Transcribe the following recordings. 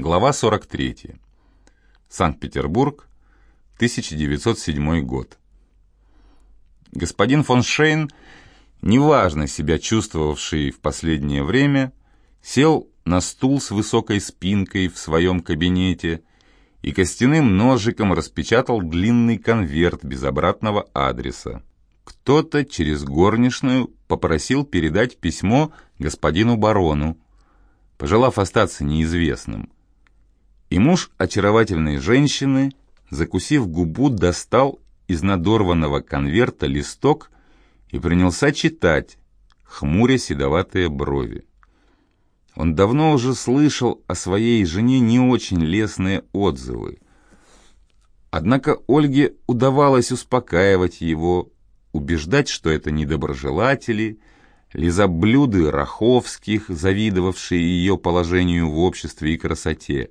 Глава 43. Санкт-Петербург, 1907 год. Господин фон Шейн, неважно себя чувствовавший в последнее время, сел на стул с высокой спинкой в своем кабинете и костяным ножиком распечатал длинный конверт без обратного адреса. Кто-то через горничную попросил передать письмо господину барону, пожелав остаться неизвестным. И муж очаровательной женщины, закусив губу, достал из надорванного конверта листок и принялся читать, хмуря седоватые брови. Он давно уже слышал о своей жене не очень лестные отзывы. Однако Ольге удавалось успокаивать его, убеждать, что это недоброжелатели, лизоблюды Раховских, завидовавшие ее положению в обществе и красоте.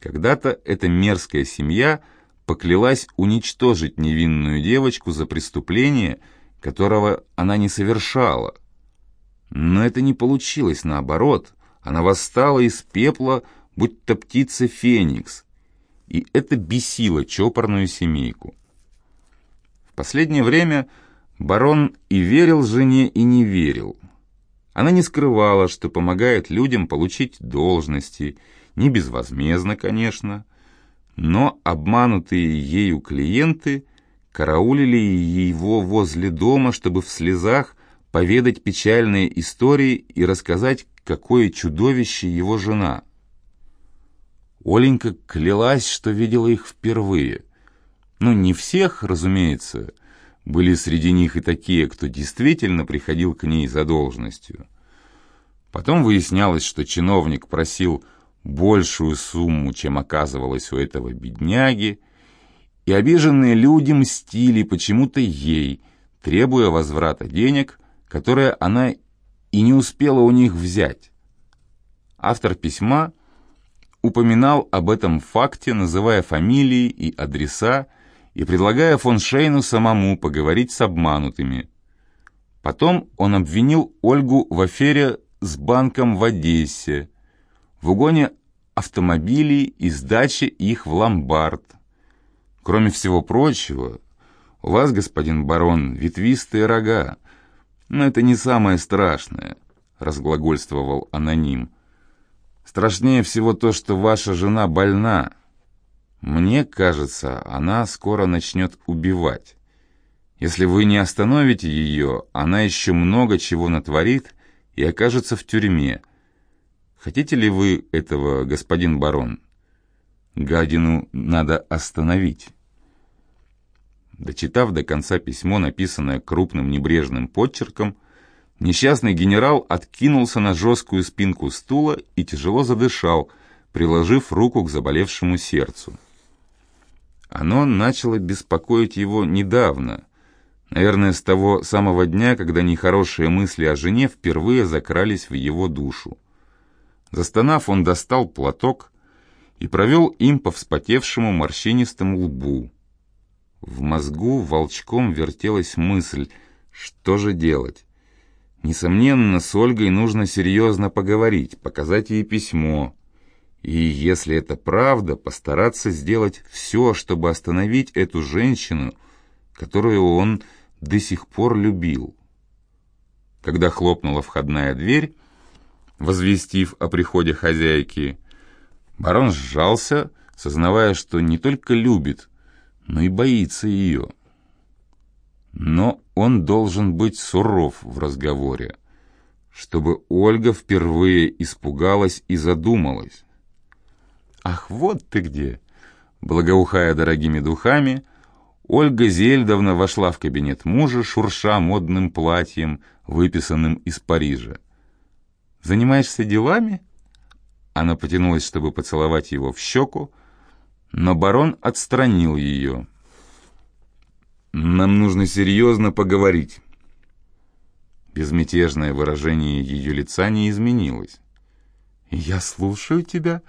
Когда-то эта мерзкая семья поклялась уничтожить невинную девочку за преступление, которого она не совершала. Но это не получилось, наоборот. Она восстала из пепла, будто птица Феникс, и это бесило чопорную семейку. В последнее время барон и верил жене, и не верил. Она не скрывала, что помогает людям получить должности, не безвозмездно, конечно, но обманутые ею клиенты караулили его возле дома, чтобы в слезах поведать печальные истории и рассказать, какое чудовище его жена. Оленька клялась, что видела их впервые. Ну, не всех, разумеется, были среди них и такие, кто действительно приходил к ней за должностью. Потом выяснялось, что чиновник просил большую сумму, чем оказывалось у этого бедняги, и обиженные люди мстили почему-то ей, требуя возврата денег, которые она и не успела у них взять. Автор письма упоминал об этом факте, называя фамилии и адреса, и предлагая фон Шейну самому поговорить с обманутыми. Потом он обвинил Ольгу в афере с банком в Одессе, в угоне автомобилей и сдаче их в ломбард. Кроме всего прочего, у вас, господин барон, ветвистые рога. Но это не самое страшное, разглагольствовал аноним. Страшнее всего то, что ваша жена больна. Мне кажется, она скоро начнет убивать. Если вы не остановите ее, она еще много чего натворит и окажется в тюрьме. Хотите ли вы этого, господин барон? Гадину надо остановить. Дочитав до конца письмо, написанное крупным небрежным подчерком, несчастный генерал откинулся на жесткую спинку стула и тяжело задышал, приложив руку к заболевшему сердцу. Оно начало беспокоить его недавно, наверное, с того самого дня, когда нехорошие мысли о жене впервые закрались в его душу. Застонав, он достал платок и провел им по вспотевшему морщинистому лбу. В мозгу волчком вертелась мысль, что же делать. Несомненно, с Ольгой нужно серьезно поговорить, показать ей письмо. И, если это правда, постараться сделать все, чтобы остановить эту женщину, которую он до сих пор любил. Когда хлопнула входная дверь, возвестив о приходе хозяйки. Барон сжался, сознавая, что не только любит, но и боится ее. Но он должен быть суров в разговоре, чтобы Ольга впервые испугалась и задумалась. «Ах, вот ты где!» Благоухая дорогими духами, Ольга Зельдовна вошла в кабинет мужа, шурша модным платьем, выписанным из Парижа. Занимаешься делами?» Она потянулась, чтобы поцеловать его в щеку, но барон отстранил ее. «Нам нужно серьезно поговорить». Безмятежное выражение ее лица не изменилось. «Я слушаю тебя».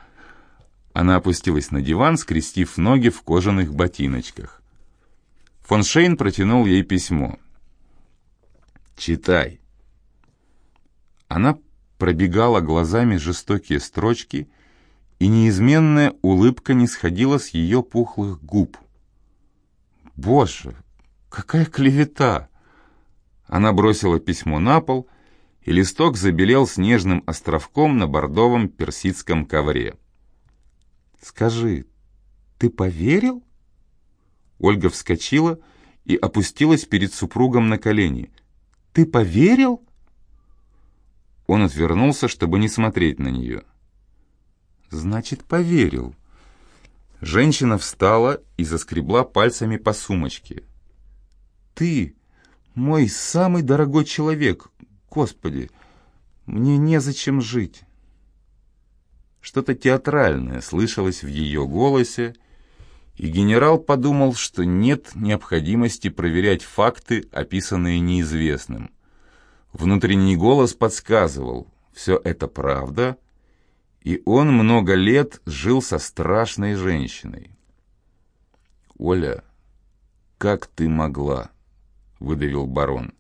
Она опустилась на диван, скрестив ноги в кожаных ботиночках. Фон Шейн протянул ей письмо. «Читай». Она пробегала глазами жестокие строчки и неизменная улыбка не сходила с ее пухлых губ. «Боже, какая клевета!» Она бросила письмо на пол, и листок забелел снежным островком на бордовом персидском ковре. «Скажи, ты поверил?» Ольга вскочила и опустилась перед супругом на колени. «Ты поверил?» Он отвернулся, чтобы не смотреть на нее. «Значит, поверил». Женщина встала и заскребла пальцами по сумочке. «Ты, мой самый дорогой человек, Господи, мне незачем жить». Что-то театральное слышалось в ее голосе, и генерал подумал, что нет необходимости проверять факты, описанные неизвестным. Внутренний голос подсказывал, все это правда, и он много лет жил со страшной женщиной. «Оля, как ты могла?» — выдавил барон.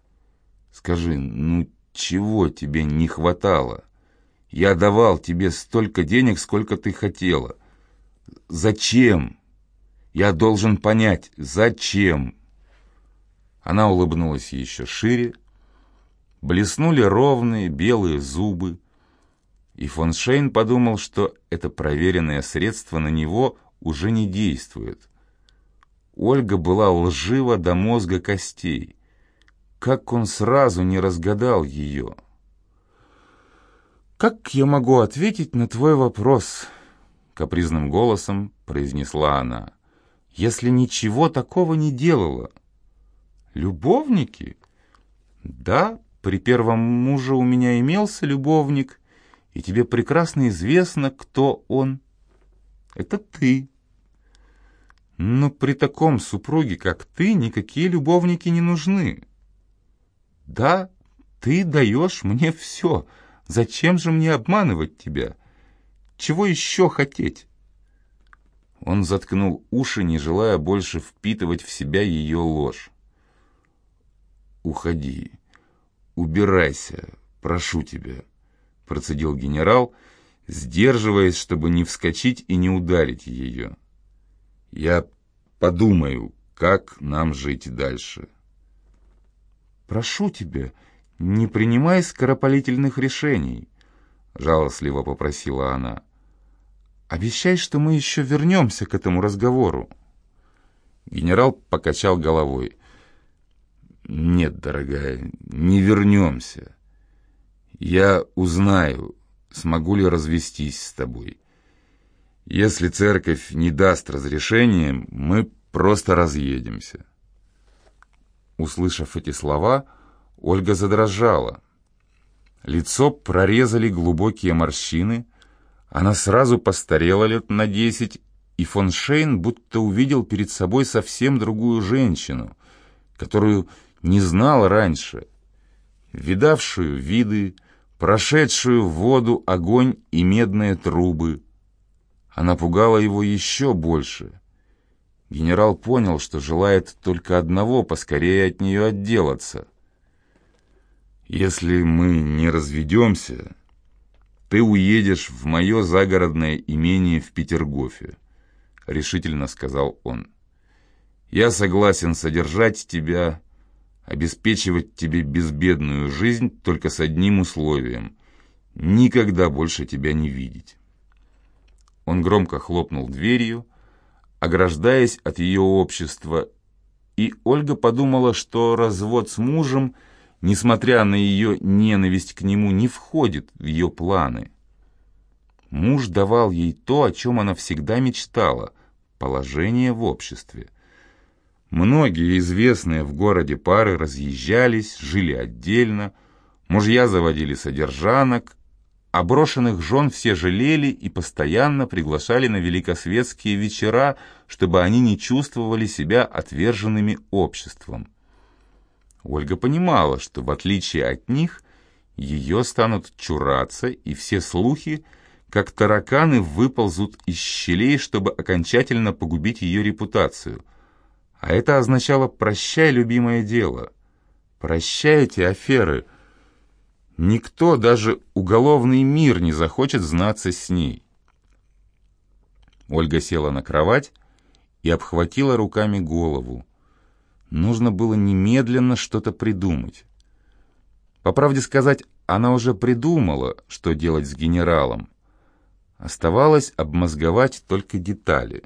«Скажи, ну чего тебе не хватало?» Я давал тебе столько денег, сколько ты хотела. Зачем? Я должен понять, зачем?» Она улыбнулась еще шире. Блеснули ровные белые зубы. И фон Шейн подумал, что это проверенное средство на него уже не действует. Ольга была лжива до мозга костей. Как он сразу не разгадал ее? «Как я могу ответить на твой вопрос?» — капризным голосом произнесла она. «Если ничего такого не делала». «Любовники?» «Да, при первом муже у меня имелся любовник, и тебе прекрасно известно, кто он. Это ты». «Но при таком супруге, как ты, никакие любовники не нужны». «Да, ты даешь мне все», Зачем же мне обманывать тебя? Чего еще хотеть?» Он заткнул уши, не желая больше впитывать в себя ее ложь. «Уходи, убирайся, прошу тебя», — процедил генерал, сдерживаясь, чтобы не вскочить и не ударить ее. «Я подумаю, как нам жить дальше». «Прошу тебя», «Не принимай скоропалительных решений», — жалостливо попросила она. «Обещай, что мы еще вернемся к этому разговору». Генерал покачал головой. «Нет, дорогая, не вернемся. Я узнаю, смогу ли развестись с тобой. Если церковь не даст разрешения, мы просто разъедемся». Услышав эти слова, Ольга задрожала. Лицо прорезали глубокие морщины. Она сразу постарела лет на десять, и фон Шейн будто увидел перед собой совсем другую женщину, которую не знал раньше, видавшую виды, прошедшую воду огонь и медные трубы. Она пугала его еще больше. Генерал понял, что желает только одного — поскорее от нее отделаться — если мы не разведемся, ты уедешь в мое загородное имение в Петергофе, решительно сказал он. Я согласен содержать тебя, обеспечивать тебе безбедную жизнь только с одним условием — никогда больше тебя не видеть. Он громко хлопнул дверью, ограждаясь от ее общества, и Ольга подумала, что развод с мужем — несмотря на ее ненависть к нему, не входит в ее планы. Муж давал ей то, о чем она всегда мечтала – положение в обществе. Многие известные в городе пары разъезжались, жили отдельно, мужья заводили содержанок, а брошенных жен все жалели и постоянно приглашали на великосветские вечера, чтобы они не чувствовали себя отверженными обществом. Ольга понимала, что в отличие от них, ее станут чураться, и все слухи, как тараканы, выползут из щелей, чтобы окончательно погубить ее репутацию. А это означало «прощай, любимое дело», «прощай эти аферы». Никто, даже уголовный мир, не захочет знаться с ней. Ольга села на кровать и обхватила руками голову. Нужно было немедленно что-то придумать. По правде сказать, она уже придумала, что делать с генералом. Оставалось обмозговать только детали.